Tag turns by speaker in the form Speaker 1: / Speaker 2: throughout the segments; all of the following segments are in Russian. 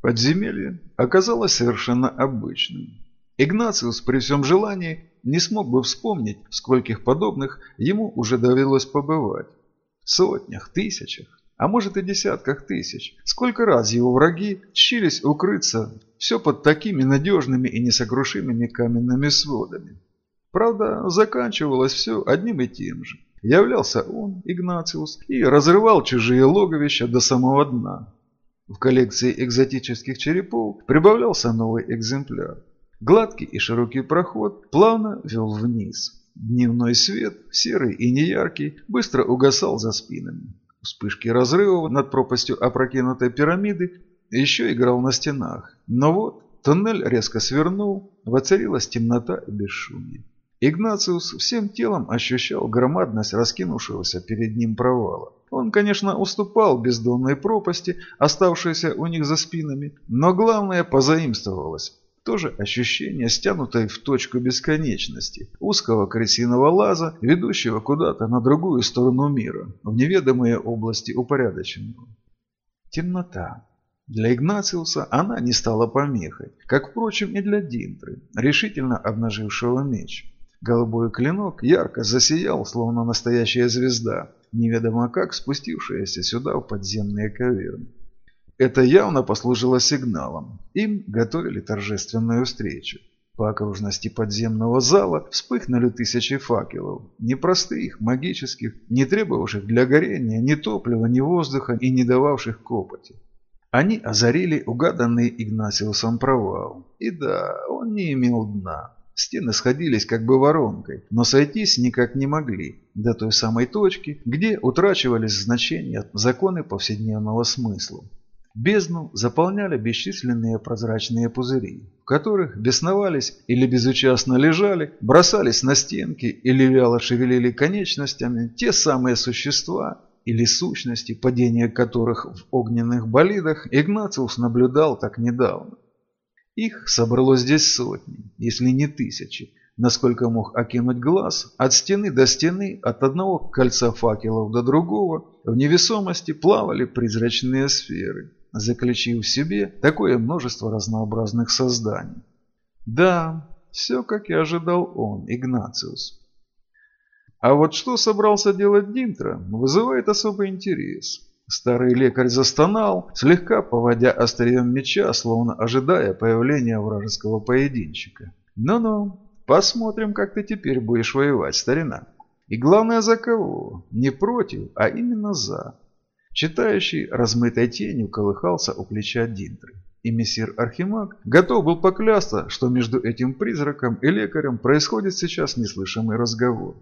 Speaker 1: Подземелье оказалось совершенно обычным. Игнациус при всем желании не смог бы вспомнить, в скольких подобных ему уже довелось побывать. Сотнях, тысячах, а может и десятках тысяч. Сколько раз его враги чились укрыться все под такими надежными и несокрушимыми каменными сводами. Правда, заканчивалось все одним и тем же. Являлся он, Игнациус, и разрывал чужие логовища до самого дна. В коллекции экзотических черепов прибавлялся новый экземпляр. Гладкий и широкий проход плавно вел вниз. Дневной свет, серый и неяркий, быстро угасал за спинами. Вспышки разрывов над пропастью опрокинутой пирамиды еще играл на стенах. Но вот туннель резко свернул, воцарилась темнота и бесшумие. Игнациус всем телом ощущал громадность раскинувшегося перед ним провала. Он, конечно, уступал бездонной пропасти, оставшейся у них за спинами, но главное позаимствовалось. Тоже ощущение, стянутой в точку бесконечности, узкого крысиного лаза, ведущего куда-то на другую сторону мира, в неведомые области упорядоченного. Темнота. Для Игнациуса она не стала помехой, как, впрочем, и для Динтры, решительно обнажившего меч. Голубой клинок ярко засиял, словно настоящая звезда, неведомо как спустившаяся сюда в подземные каверны. Это явно послужило сигналом. Им готовили торжественную встречу. По окружности подземного зала вспыхнули тысячи факелов. Не простых, магических, не требовавших для горения ни топлива, ни воздуха и не дававших копоти. Они озарили угаданный Игнасиусом провал. И да, он не имел дна. Стены сходились как бы воронкой, но сойтись никак не могли до той самой точки, где утрачивались значения законы повседневного смысла. Бездну заполняли бесчисленные прозрачные пузыри, в которых бесновались или безучастно лежали, бросались на стенки или вяло шевелили конечностями те самые существа или сущности, падения которых в огненных болидах Игнациус наблюдал так недавно. Их собралось здесь сотни, если не тысячи, насколько мог окинуть глаз, от стены до стены, от одного кольца факелов до другого, в невесомости плавали призрачные сферы, заключив в себе такое множество разнообразных созданий. Да, все, как и ожидал он, Игнациус. А вот что собрался делать Динтро, вызывает особый интерес. Старый лекарь застонал, слегка поводя острием меча, словно ожидая появления вражеского поединчика. «Ну-ну, посмотрим, как ты теперь будешь воевать, старина. И главное, за кого? Не против, а именно за». Читающий размытой тенью колыхался у плеча Динтры. И мессир Архимаг готов был поклясться, что между этим призраком и лекарем происходит сейчас неслышимый разговор.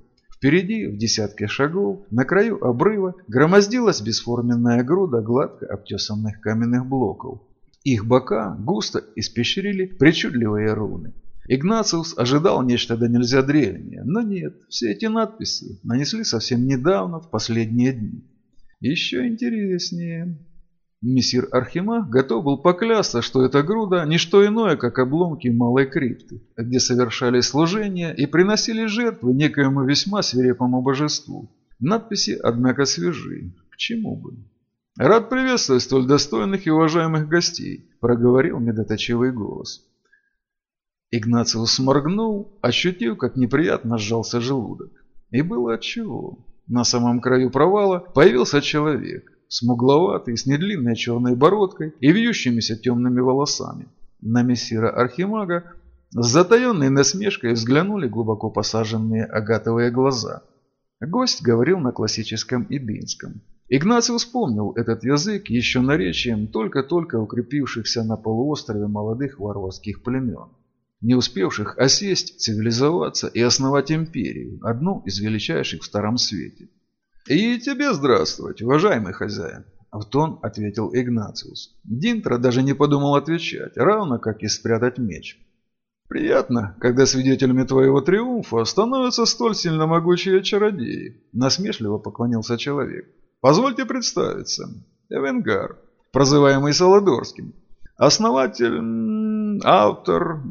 Speaker 1: Впереди, в десятке шагов, на краю обрыва, громоздилась бесформенная груда гладко обтесанных каменных блоков. Их бока густо испещрили причудливые руны. Игнациус ожидал нечто да нельзя древнее, но нет, все эти надписи нанесли совсем недавно, в последние дни. Еще интереснее. Мессир Архимаг готов был поклясться, что эта груда – не что иное, как обломки малой крипты, где совершали служения и приносили жертвы некоему весьма свирепому божеству. Надписи, однако, свежи. К чему бы? «Рад приветствовать столь достойных и уважаемых гостей», – проговорил медоточивый голос. Игнациус сморгнул, ощутив, как неприятно сжался желудок. И было отчего. На самом краю провала появился человек смугловатый, с недлинной черной бородкой и вьющимися темными волосами. На мессира Архимага с затаенной насмешкой взглянули глубоко посаженные агатовые глаза. Гость говорил на классическом ибинском. Игнаций вспомнил этот язык еще наречием только-только укрепившихся на полуострове молодых варварских племен, не успевших осесть, цивилизоваться и основать империю, одну из величайших в Старом Свете. «И тебе здравствовать, уважаемый хозяин!» В тон ответил Игнациус. Динтро даже не подумал отвечать, равно как и спрятать меч. «Приятно, когда свидетелями твоего триумфа становятся столь сильно могучие чародеи», насмешливо поклонился человек. «Позвольте представиться. Эвенгар, прозываемый Солодорским. Основатель, автор,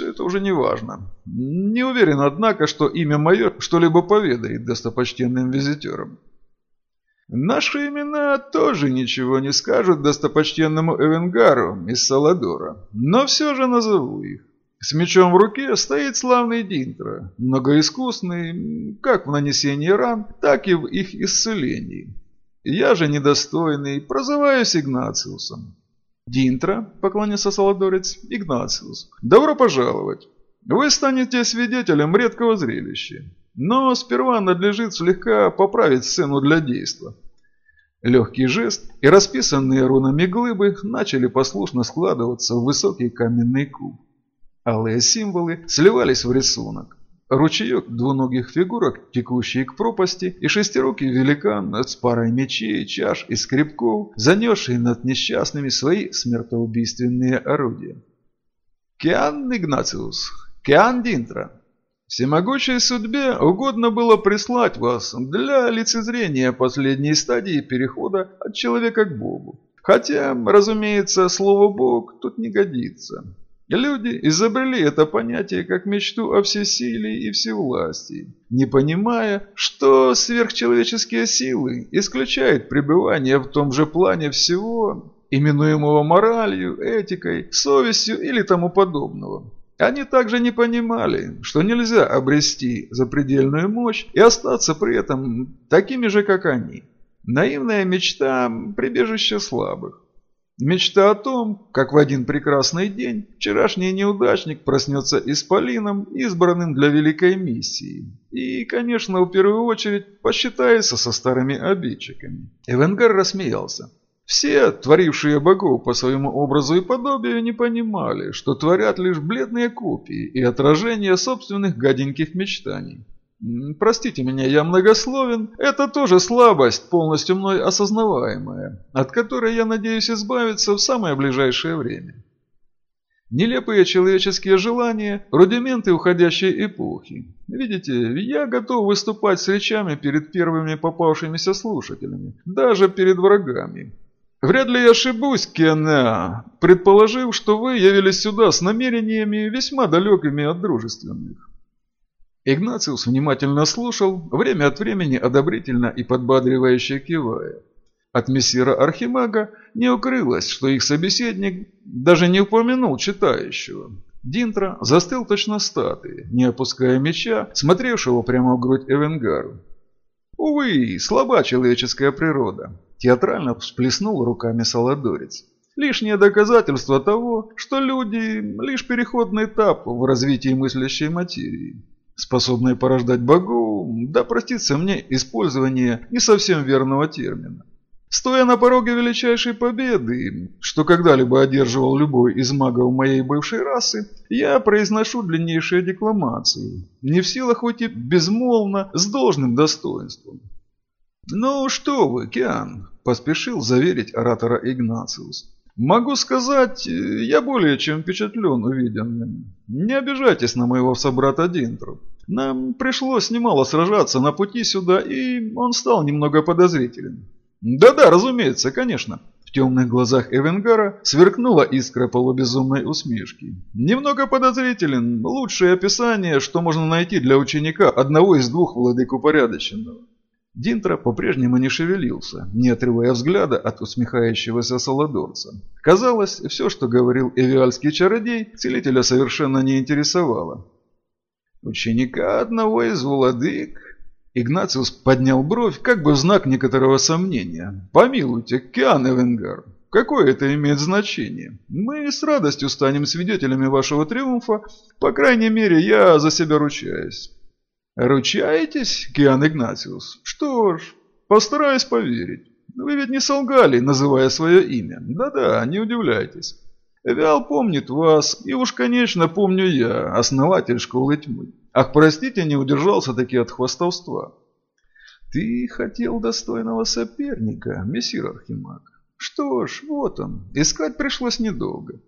Speaker 1: это уже не важно. Не уверен, однако, что имя мое что-либо поведает достопочтенным визитерам. Наши имена тоже ничего не скажут достопочтенному Эвенгару из Саладора, но все же назову их. С мечом в руке стоит славный Динтра, многоискусный как в нанесении ран, так и в их исцелении. Я же недостойный, прозываюсь Игнациусом. Динтра, поклонился Саладорец, Игнациус, добро пожаловать. Вы станете свидетелем редкого зрелища. Но сперва надлежит слегка поправить сцену для действа. Легкий жест и расписанные рунами глыбы начали послушно складываться в высокий каменный куб. Алые символы сливались в рисунок. Ручеек двуногих фигурок, текущий к пропасти, и шестирукий великан с парой мечей, чаш и скребков, занесший над несчастными свои смертоубийственные орудия. «Киан Игнациус! Киан Динтра!» Всемогущей судьбе угодно было прислать вас для лицезрения последней стадии перехода от человека к Богу. Хотя, разумеется, слово «Бог» тут не годится. Люди изобрели это понятие как мечту о всесилии и всевластии, не понимая, что сверхчеловеческие силы исключают пребывание в том же плане всего, именуемого моралью, этикой, совестью или тому подобного. Они также не понимали, что нельзя обрести запредельную мощь и остаться при этом такими же, как они. Наивная мечта – прибежище слабых. Мечта о том, как в один прекрасный день вчерашний неудачник проснется исполином, избранным для великой миссии. И, конечно, в первую очередь посчитается со старыми обидчиками. Эвенгар рассмеялся. Все, творившие богов по своему образу и подобию, не понимали, что творят лишь бледные копии и отражения собственных гаденьких мечтаний. Простите меня, я многословен. Это тоже слабость, полностью мной осознаваемая, от которой я надеюсь избавиться в самое ближайшее время. Нелепые человеческие желания – рудименты уходящей эпохи. Видите, я готов выступать с речами перед первыми попавшимися слушателями, даже перед врагами. Вряд ли я ошибусь, Кенеа, предположив, что вы явились сюда с намерениями весьма далекими от дружественных. Игнациус внимательно слушал, время от времени одобрительно и подбадривающе кивая. От мессира Архимага не укрылось, что их собеседник даже не упомянул читающего. Динтра застыл точно статуи, не опуская меча, смотревшего прямо в грудь Эвенгару. Увы, слаба человеческая природа. Театрально всплеснул руками Саладорец. Лишнее доказательство того, что люди – лишь переходный этап в развитии мыслящей материи способные порождать богов, да простится мне использование не совсем верного термина. Стоя на пороге величайшей победы, что когда-либо одерживал любой из магов моей бывшей расы, я произношу длиннейшие декламации, не в силах уйти безмолвно, с должным достоинством. «Ну что вы, Киан», – поспешил заверить оратора Игнациус. Могу сказать, я более чем впечатлен увиденным. Не обижайтесь на моего собрата Динтру. Нам пришлось немало сражаться на пути сюда, и он стал немного подозрителен. Да-да, разумеется, конечно. В темных глазах Эвенгара сверкнула искра полубезумной усмешки. Немного подозрителен. Лучшее описание, что можно найти для ученика одного из двух владык упорядоченного. Динтра по-прежнему не шевелился, не отрывая взгляда от усмехающегося Саладорца. Казалось, все, что говорил эвиальский чародей, целителя совершенно не интересовало. «Ученика одного из владык?» Игнациус поднял бровь, как бы в знак некоторого сомнения. «Помилуйте, Киан Эвенгар, какое это имеет значение? Мы с радостью станем свидетелями вашего триумфа, по крайней мере, я за себя ручаюсь». «Ручаетесь, Киан Игнатиус? Что ж, постараюсь поверить. Вы ведь не солгали, называя свое имя. Да-да, не удивляйтесь. Эвиал помнит вас, и уж, конечно, помню я, основатель школы тьмы. Ах, простите, не удержался таки от хвастовства. Ты хотел достойного соперника, мессир Архимаг. Что ж, вот он. Искать пришлось недолго.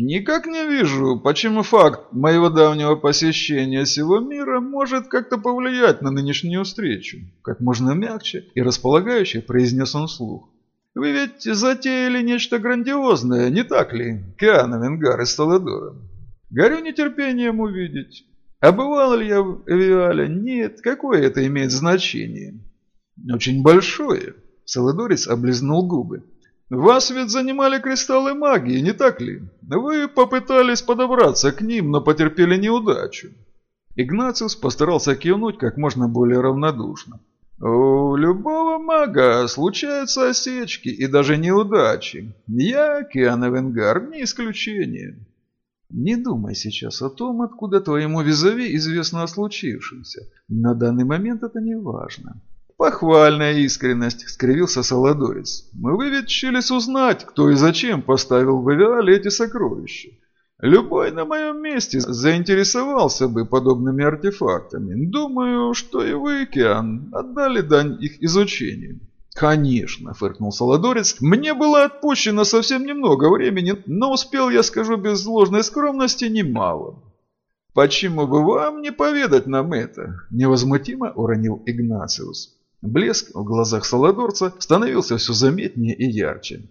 Speaker 1: Никак не вижу, почему факт моего давнего посещения сего мира может как-то повлиять на нынешнюю встречу. Как можно мягче и располагающе произнес он вслух. Вы ведь затеяли нечто грандиозное, не так ли, Киана Венгар из Таладора? Горю нетерпением увидеть. А бывал ли я в Эвиале? Нет, какое это имеет значение? Очень большое. Саладорис облизнул губы. Вас ведь занимали кристаллы магии, не так ли? Вы попытались подобраться к ним, но потерпели неудачу. Игнациус постарался кивнуть как можно более равнодушно. У любого мага случаются осечки и даже неудачи. Я, Киана Венгар, не исключение. Не думай сейчас о том, откуда твоему визави известно о случившемся. На данный момент это не важно. Похвальная искренность, скривился Саладорец. Вы ведь чились узнать, кто и зачем поставил в Авиале эти сокровища. Любой на моем месте заинтересовался бы подобными артефактами. Думаю, что и вы, Киан, отдали дань их изучению. «Конечно», — фыркнул Солодорец, — «мне было отпущено совсем немного времени, но успел, я скажу без ложной скромности, немало». «Почему бы вам не поведать нам это?» — невозмутимо уронил Игнациус. Блеск в глазах Солодорца становился все заметнее и ярче.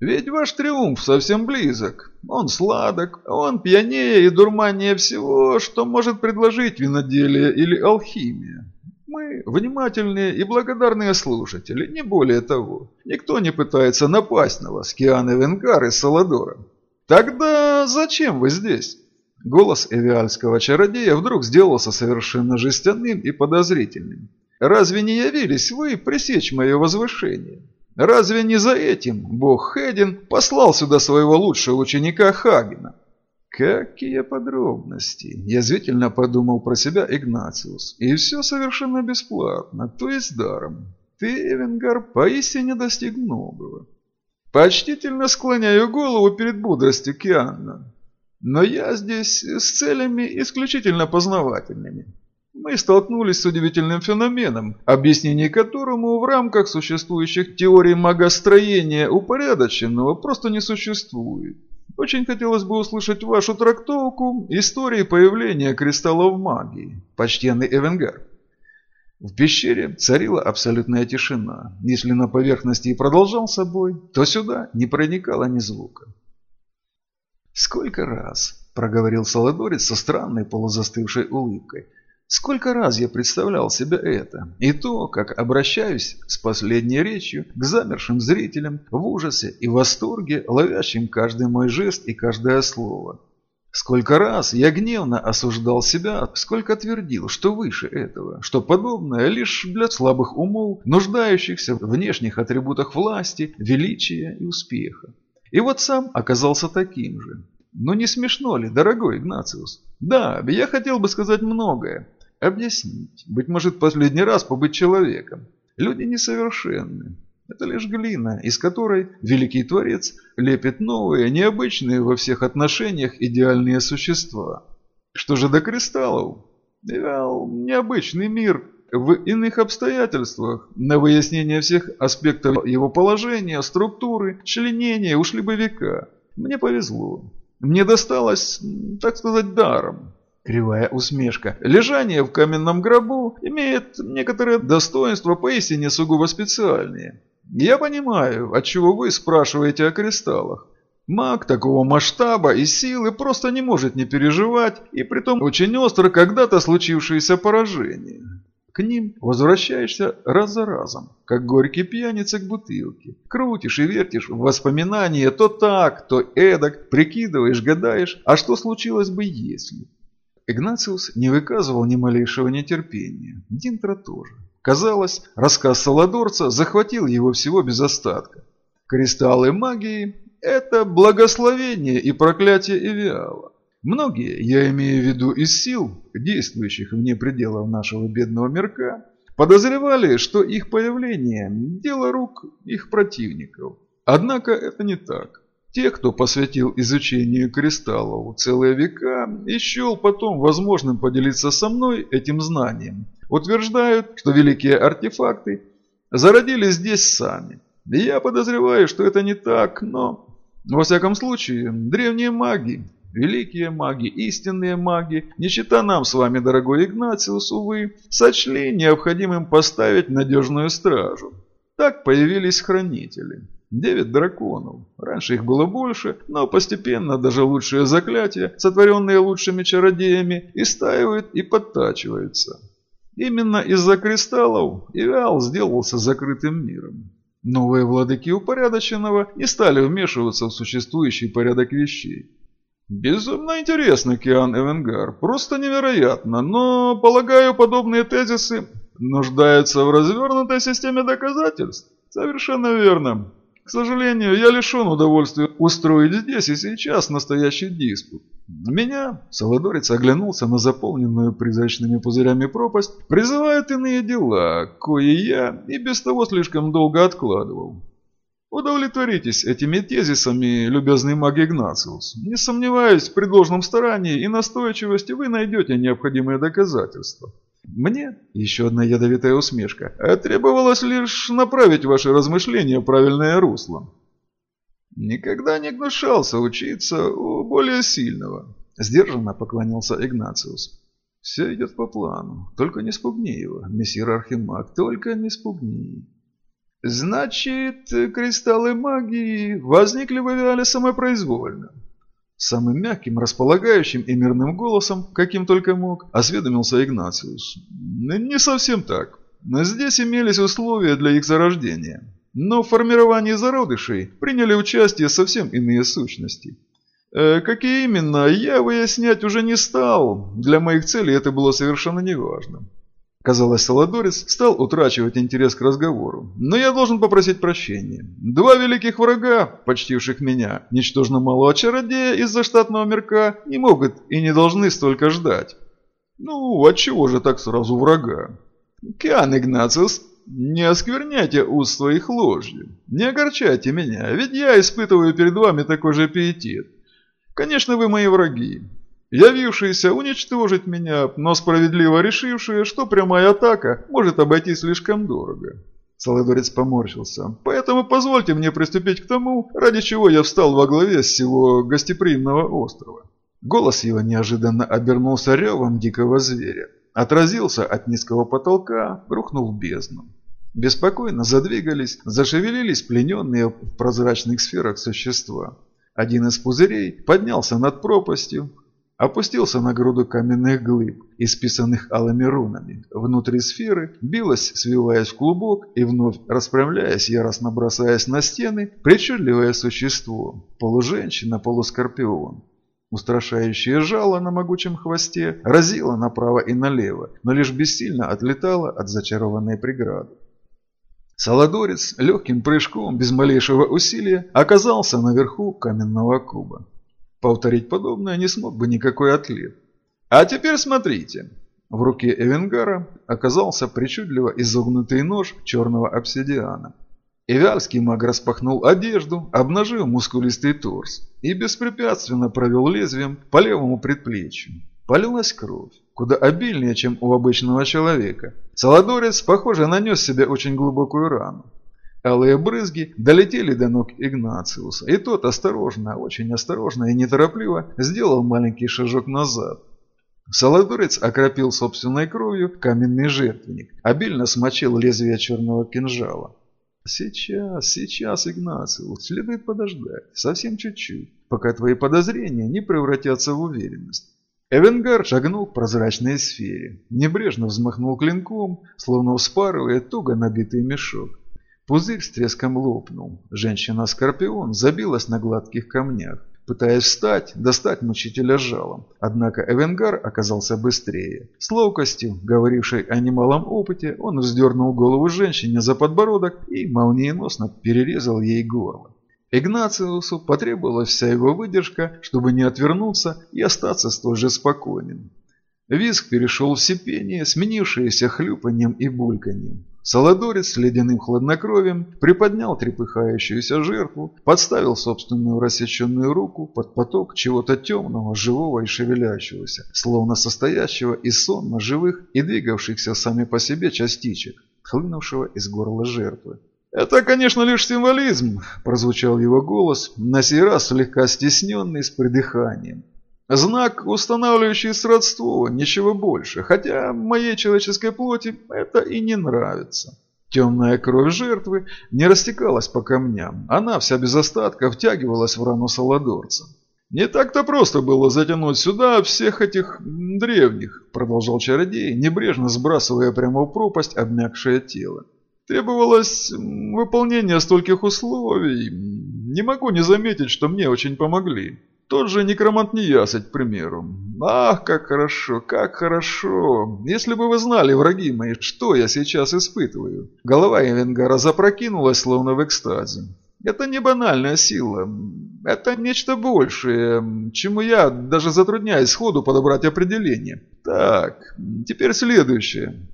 Speaker 1: Ведь ваш триумф совсем близок. Он сладок, он пьянее и дурманнее всего, что может предложить виноделие или алхимия. Мы внимательные и благодарные слушатели, не более того. Никто не пытается напасть на вас, Кианы Венгар из Саладора. Тогда зачем вы здесь? Голос эвиальского чародея вдруг сделался совершенно жестяным и подозрительным. «Разве не явились вы пресечь мое возвышение?» Разве не за этим бог Хедин послал сюда своего лучшего ученика Хагена? Какие подробности! Язвительно подумал про себя Игнациус. И все совершенно бесплатно, то есть даром. Ты, Эвенгар, поистине достиг многого. Почтительно склоняю голову перед бодростью Кианна. Но я здесь с целями исключительно познавательными мы столкнулись с удивительным феноменом, объяснение которому в рамках существующих теорий магостроения упорядоченного просто не существует. Очень хотелось бы услышать вашу трактовку истории появления кристаллов магии, почтенный Эвенгар. В пещере царила абсолютная тишина. Если на поверхности и продолжался бой, то сюда не проникало ни звука. «Сколько раз?» – проговорил Солодорец со странной полузастывшей улыбкой – Сколько раз я представлял себе это, и то, как обращаюсь с последней речью к замершим зрителям в ужасе и восторге, ловящим каждый мой жест и каждое слово. Сколько раз я гневно осуждал себя, сколько твердил, что выше этого, что подобное лишь для слабых умов, нуждающихся в внешних атрибутах власти, величия и успеха. И вот сам оказался таким же. Но не смешно ли, дорогой Игнациус? Да, я хотел бы сказать многое. Объяснить. Быть может, последний раз побыть человеком. Люди несовершенны. Это лишь глина, из которой великий Творец лепит новые, необычные во всех отношениях идеальные существа. Что же до кристаллов? Вял, необычный мир в иных обстоятельствах. На выяснение всех аспектов его положения, структуры, членения ушли бы века. Мне повезло. Мне досталось, так сказать, даром. Кривая усмешка. Лежание в каменном гробу имеет некоторые достоинства поистине сугубо специальные. Я понимаю, отчего вы спрашиваете о кристаллах. Маг такого масштаба и силы просто не может не переживать, и притом очень остро когда-то случившееся поражение. К ним возвращаешься раз за разом, как горький пьяница к бутылке. Крутишь и вертишь в воспоминания то так, то эдак, прикидываешь, гадаешь, а что случилось бы если? Игнациус не выказывал ни малейшего нетерпения. Динтра тоже. Казалось, рассказ Саладорца захватил его всего без остатка. Кристаллы магии – это благословение и проклятие Эвиала. Многие, я имею в виду из сил, действующих вне пределов нашего бедного мирка, подозревали, что их появление – дело рук их противников. Однако это не так. Те, кто посвятил изучению кристаллов целые века и потом возможным поделиться со мной этим знанием, утверждают, что великие артефакты зародились здесь сами. Я подозреваю, что это не так, но... Во всяком случае, древние маги, великие маги, истинные маги, не считая нам с вами, дорогой Игнациус, увы, сочли необходимым поставить надежную стражу. Так появились хранители. Девять драконов. Раньше их было больше, но постепенно даже лучшие заклятия, сотворенные лучшими чародеями, истаивают и подтачиваются. Именно из-за кристаллов Ивиал сделался закрытым миром. Новые владыки упорядоченного не стали вмешиваться в существующий порядок вещей. Безумно интересно, Киан Эвенгар, просто невероятно, но, полагаю, подобные тезисы нуждаются в развернутой системе доказательств. Совершенно верно. К сожалению, я лишен удовольствия устроить здесь и сейчас настоящий диспут. Меня, Саладорец оглянулся на заполненную призрачными пузырями пропасть, призывают иные дела, кои я и без того слишком долго откладывал. Удовлетворитесь этими тезисами, любезный маг Игнациус. Не сомневаюсь, при должном старании и настойчивости вы найдете необходимые доказательства. Мне, еще одна ядовитая усмешка, требовалось лишь направить ваши размышления правильное русло. Никогда не гнушался учиться у более сильного. Сдержанно поклонился Игнациус. Все идет по плану. Только не спугни его, мессир Архимаг, только не спугни. Значит, кристаллы магии возникли в Авиале самопроизвольно. Самым мягким, располагающим и мирным голосом, каким только мог, осведомился Игнациус. Не совсем так. Но здесь имелись условия для их зарождения. Но в формировании зародышей приняли участие совсем иные сущности. Э, какие именно, я выяснять уже не стал. Для моих целей это было совершенно неважно. Казалось, Саладорец стал утрачивать интерес к разговору. Но я должен попросить прощения. Два великих врага, почтивших меня, ничтожно малого чародея из-за штатного мирка, не могут и не должны столько ждать. Ну, отчего же так сразу врага? Киан Игнациус, не оскверняйте уст своих ложью. Не огорчайте меня, ведь я испытываю перед вами такой же пиетет. Конечно, вы мои враги явившиеся уничтожить меня, но справедливо решившие, что прямая атака может обойтись слишком дорого. Солодорец поморщился. «Поэтому позвольте мне приступить к тому, ради чего я встал во главе всего гостеприимного острова». Голос его неожиданно обернулся ревом дикого зверя. Отразился от низкого потолка, рухнул в бездну. Беспокойно задвигались, зашевелились плененные в прозрачных сферах существа. Один из пузырей поднялся над пропастью, опустился на груду каменных глыб, исписанных алыми рунами. Внутри сферы билось, свиваясь в клубок и вновь распрямляясь, яростно бросаясь на стены, причудливое существо, полуженщина, полускорпион. Устрашающее жало на могучем хвосте разило направо и налево, но лишь бессильно отлетало от зачарованной преграды. Саладорец легким прыжком, без малейшего усилия, оказался наверху каменного куба. Повторить подобное не смог бы никакой атлет. А теперь смотрите. В руке Эвенгара оказался причудливо изогнутый нож черного обсидиана. Ивяльский маг распахнул одежду, обнажил мускулистый торс и беспрепятственно провел лезвием по левому предплечью. Полилась кровь, куда обильнее, чем у обычного человека. Саладорец, похоже, нанес себе очень глубокую рану. Алые брызги долетели до ног Игнациуса, и тот осторожно, очень осторожно и неторопливо сделал маленький шажок назад. Саладорец окропил собственной кровью каменный жертвенник, обильно смочил лезвие черного кинжала. «Сейчас, сейчас, Игнациус, следует подождать, совсем чуть-чуть, пока твои подозрения не превратятся в уверенность». Эвенгар шагнул к прозрачной сфере, небрежно взмахнул клинком, словно вспарывая туго набитый мешок. Пузырь с треском лопнул. Женщина-скорпион забилась на гладких камнях, пытаясь встать, достать мучителя жалом. Однако Эвенгар оказался быстрее. С ловкостью, говорившей о немалом опыте, он вздернул голову женщине за подбородок и молниеносно перерезал ей горло. Игнациусу потребовалась вся его выдержка, чтобы не отвернуться и остаться столь же спокойным. Визг перешел в сипение, сменившееся хлюпанием и бульканьем. Солодорец с ледяным хладнокровием приподнял трепыхающуюся жертву, подставил собственную рассеченную руку под поток чего-то темного, живого и шевелящегося, словно состоящего из сонно живых и двигавшихся сами по себе частичек, хлынувшего из горла жертвы. «Это, конечно, лишь символизм», – прозвучал его голос, на сей раз слегка стесненный с придыханием. Знак, устанавливающий сродство, ничего больше, хотя моей человеческой плоти это и не нравится. Темная кровь жертвы не растекалась по камням, она вся без остатка втягивалась в рану Саладорца. «Не так-то просто было затянуть сюда всех этих древних», продолжал чародей, небрежно сбрасывая прямо в пропасть обмякшее тело. «Требовалось выполнение стольких условий. Не могу не заметить, что мне очень помогли. Тот же некромант Неясыть, к примеру. Ах, как хорошо, как хорошо. Если бы вы знали, враги мои, что я сейчас испытываю. Голова Эвенгара запрокинулась, словно в экстазе. Это не банальная сила. Это нечто большее, чему я даже затрудняюсь сходу подобрать определение. Так, теперь следующее.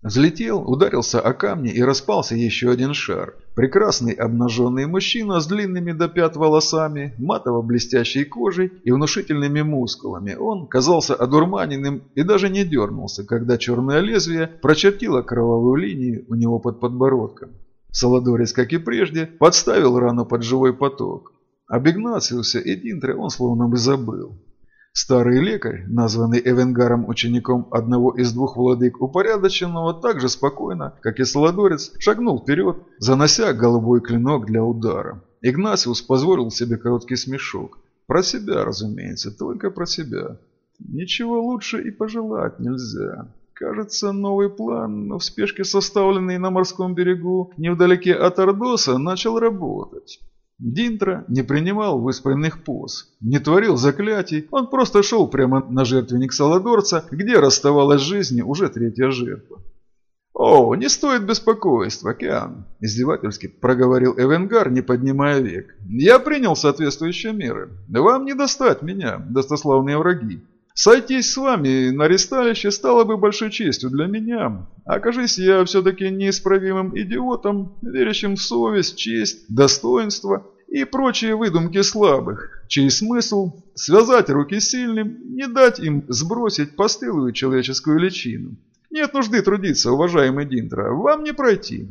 Speaker 1: Взлетел, ударился о камни и распался еще один шар. Прекрасный обнаженный мужчина с длинными до пят волосами, матово-блестящей кожей и внушительными мускулами. Он казался одурманенным и даже не дернулся, когда черное лезвие прочертило кровавую линию у него под подбородком. Саладорец, как и прежде, подставил рану под живой поток. Об Игнациусе и Динтре он словно бы забыл. Старый лекарь, названный Эвенгаром учеником одного из двух владык упорядоченного, так же спокойно, как и Саладорец, шагнул вперед, занося голубой клинок для удара. Игнациус позволил себе короткий смешок. Про себя, разумеется, только про себя. Ничего лучше и пожелать нельзя. Кажется, новый план, в спешке составленный на морском берегу, невдалеке от Ордоса, начал работать. Динтра не принимал выспренных поз, не творил заклятий, он просто шел прямо на жертвенник Саладорца, где расставалась с жизнью уже третья жертва. «О, не стоит беспокойства, Океан!» – издевательски проговорил Эвенгар, не поднимая век. «Я принял соответствующие меры. Вам не достать меня, достославные враги. Сойтись с вами на ресталище стало бы большой честью для меня. Окажись я все-таки неисправимым идиотом, верящим в совесть, честь, достоинство и прочие выдумки слабых, чей смысл – связать руки сильным, не дать им сбросить постылую человеческую личину. Нет нужды трудиться, уважаемый Динтра, вам не пройти.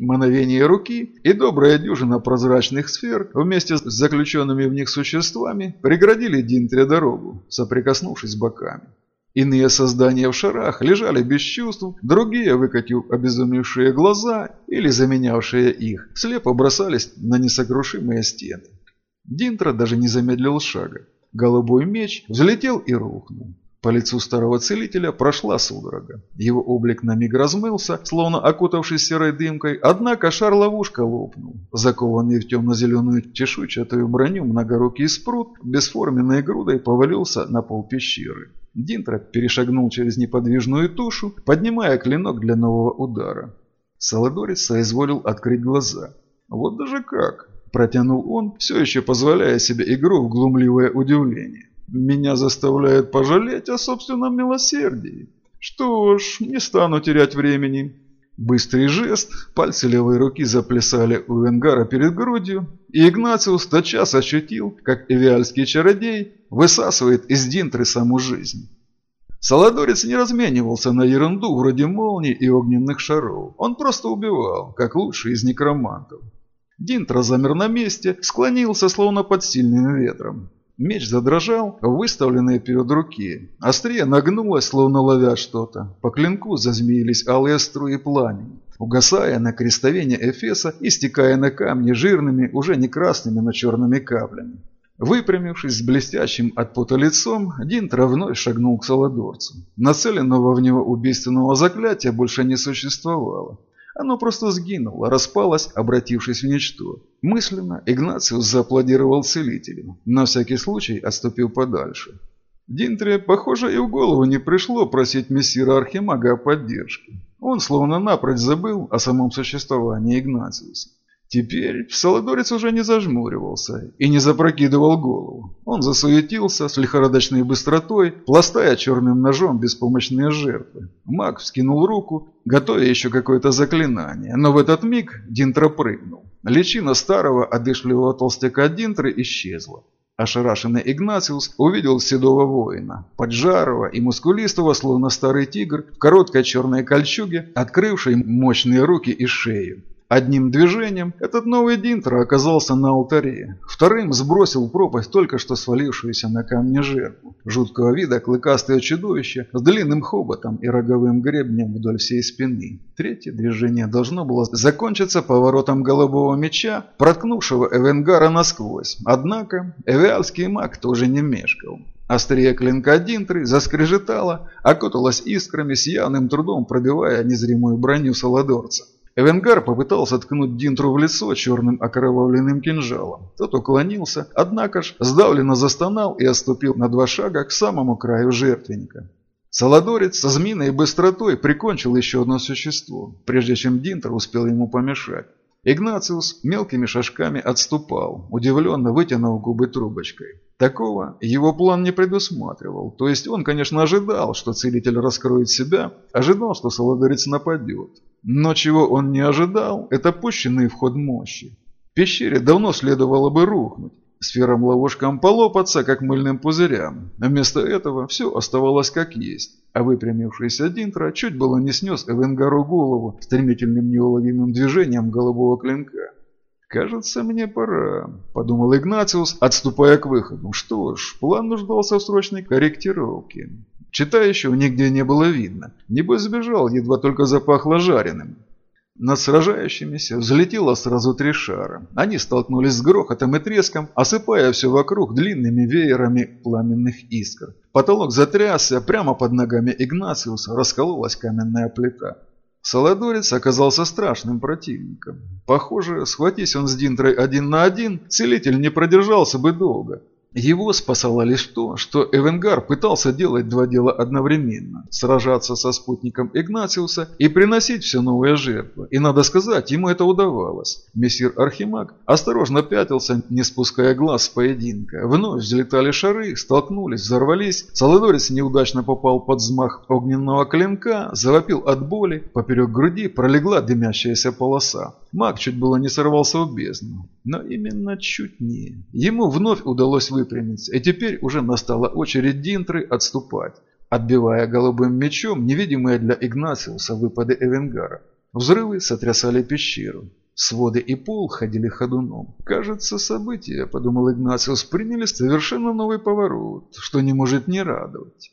Speaker 1: Мановение руки и добрая дюжина прозрачных сфер вместе с заключенными в них существами преградили Динтре дорогу, соприкоснувшись боками. Иные создания в шарах лежали без чувств, другие, выкатив обезумевшие глаза или заменявшие их, слепо бросались на несокрушимые стены. Динтра даже не замедлил шага. Голубой меч взлетел и рухнул. По лицу старого целителя прошла судорога. Его облик на миг размылся, словно окутавшись серой дымкой, однако шар-ловушка лопнул. Закованный в темно-зеленую чешуйчатую броню многорукий спрут бесформенной грудой повалился на пол пещеры. Динтра перешагнул через неподвижную тушу, поднимая клинок для нового удара. Саладорец соизволил открыть глаза. «Вот даже как!» – протянул он, все еще позволяя себе игру в глумливое удивление. Меня заставляет пожалеть о собственном милосердии. Что ж, не стану терять времени. Быстрый жест, пальцы левой руки заплясали у Венгара перед грудью, и Игнациус тотчас ощутил, как эвиальский чародей высасывает из Динтры саму жизнь. Саладорец не разменивался на ерунду вроде молний и огненных шаров. Он просто убивал, как лучший из некромантов. Динтра замер на месте, склонился, словно под сильным ветром. Меч задрожал, выставленный перед руки. Острие нагнулось, словно ловя что-то. По клинку зазмеились алые струи пламени, угасая на крестовине Эфеса и стекая на камни жирными, уже не красными, но черными каплями. Выпрямившись с блестящим от пота лицом, Динтра вновь шагнул к Саладорцу. Нацеленного в него убийственного заклятия больше не существовало. Оно просто сгинуло, распалось, обратившись в ничто. Мысленно Игнациус зааплодировал целителю, на всякий случай отступил подальше. Динтре, похоже, и в голову не пришло просить мессира Архимага о поддержке. Он словно напрочь забыл о самом существовании Игнациуса. Теперь Солодорец уже не зажмуривался и не запрокидывал голову. Он засуетился с лихорадочной быстротой, пластая черным ножом беспомощные жертвы. Маг вскинул руку, готовя еще какое-то заклинание, но в этот миг Динтра прыгнул. Личина старого одышливого толстяка Динтры исчезла. Ошарашенный Игнациус увидел седого воина, поджарого и мускулистого, словно старый тигр, в короткой черной кольчуге, открывшей мощные руки и шею. Одним движением этот новый Динтро оказался на алтаре. Вторым сбросил пропасть только что свалившуюся на камне жертву. Жуткого вида клыкастое чудовище с длинным хоботом и роговым гребнем вдоль всей спины. Третье движение должно было закончиться поворотом голубого меча, проткнувшего Эвенгара насквозь. Однако эвиальский маг тоже не мешкал. Острие клинка Динтры заскрежетало, окуталось искрами с явным трудом пробивая незримую броню Саладорца. Эвенгар попытался ткнуть Динтру в лицо черным окровавленным кинжалом. Тот уклонился, однако ж сдавленно застонал и отступил на два шага к самому краю жертвенника. Саладорец со змеиной быстротой прикончил еще одно существо, прежде чем Динтр успел ему помешать. Игнациус мелкими шажками отступал, удивленно вытянув губы трубочкой. Такого его план не предусматривал. То есть он, конечно, ожидал, что целитель раскроет себя, ожидал, что Саладорец нападет. Но чего он не ожидал, это пущенный в ход мощи. Пещере давно следовало бы рухнуть, сферам-ловушкам полопаться, как мыльным пузырям. А вместо этого все оставалось как есть. А выпрямившийся Динтра чуть было не снес Эвенгару голову стремительным неуловимым движением голубого клинка. «Кажется, мне пора», – подумал Игнациус, отступая к выходу. Что ж, план нуждался в срочной корректировке. Читающего нигде не было видно. Небось сбежал, едва только запахло жареным. Над сражающимися взлетело сразу три шара. Они столкнулись с грохотом и треском, осыпая все вокруг длинными веерами пламенных искр. Потолок затрясся, прямо под ногами Игнациуса раскололась каменная плита. Саладорец оказался страшным противником. Похоже, схватись он с Динтрой один на один, целитель не продержался бы долго. Его спасало лишь то, что Эвенгар пытался делать два дела одновременно – сражаться со спутником Игнациуса и приносить все новые жертвы. И надо сказать, ему это удавалось. Мессир Архимаг осторожно пятился, не спуская глаз с поединка. Вновь взлетали шары, столкнулись, взорвались. Саладорец неудачно попал под взмах огненного клинка, завопил от боли, поперек груди пролегла дымящаяся полоса. Маг чуть было не сорвался в бездну. Но именно чуть не. Ему вновь удалось выпрямиться, и теперь уже настала очередь Динтры отступать, отбивая голубым мечом невидимые для Игнациуса выпады Эвенгара. Взрывы сотрясали пещеру. Своды и пол ходили ходуном. «Кажется, события, — подумал Игнациус, — приняли совершенно новый поворот, что не может не радовать».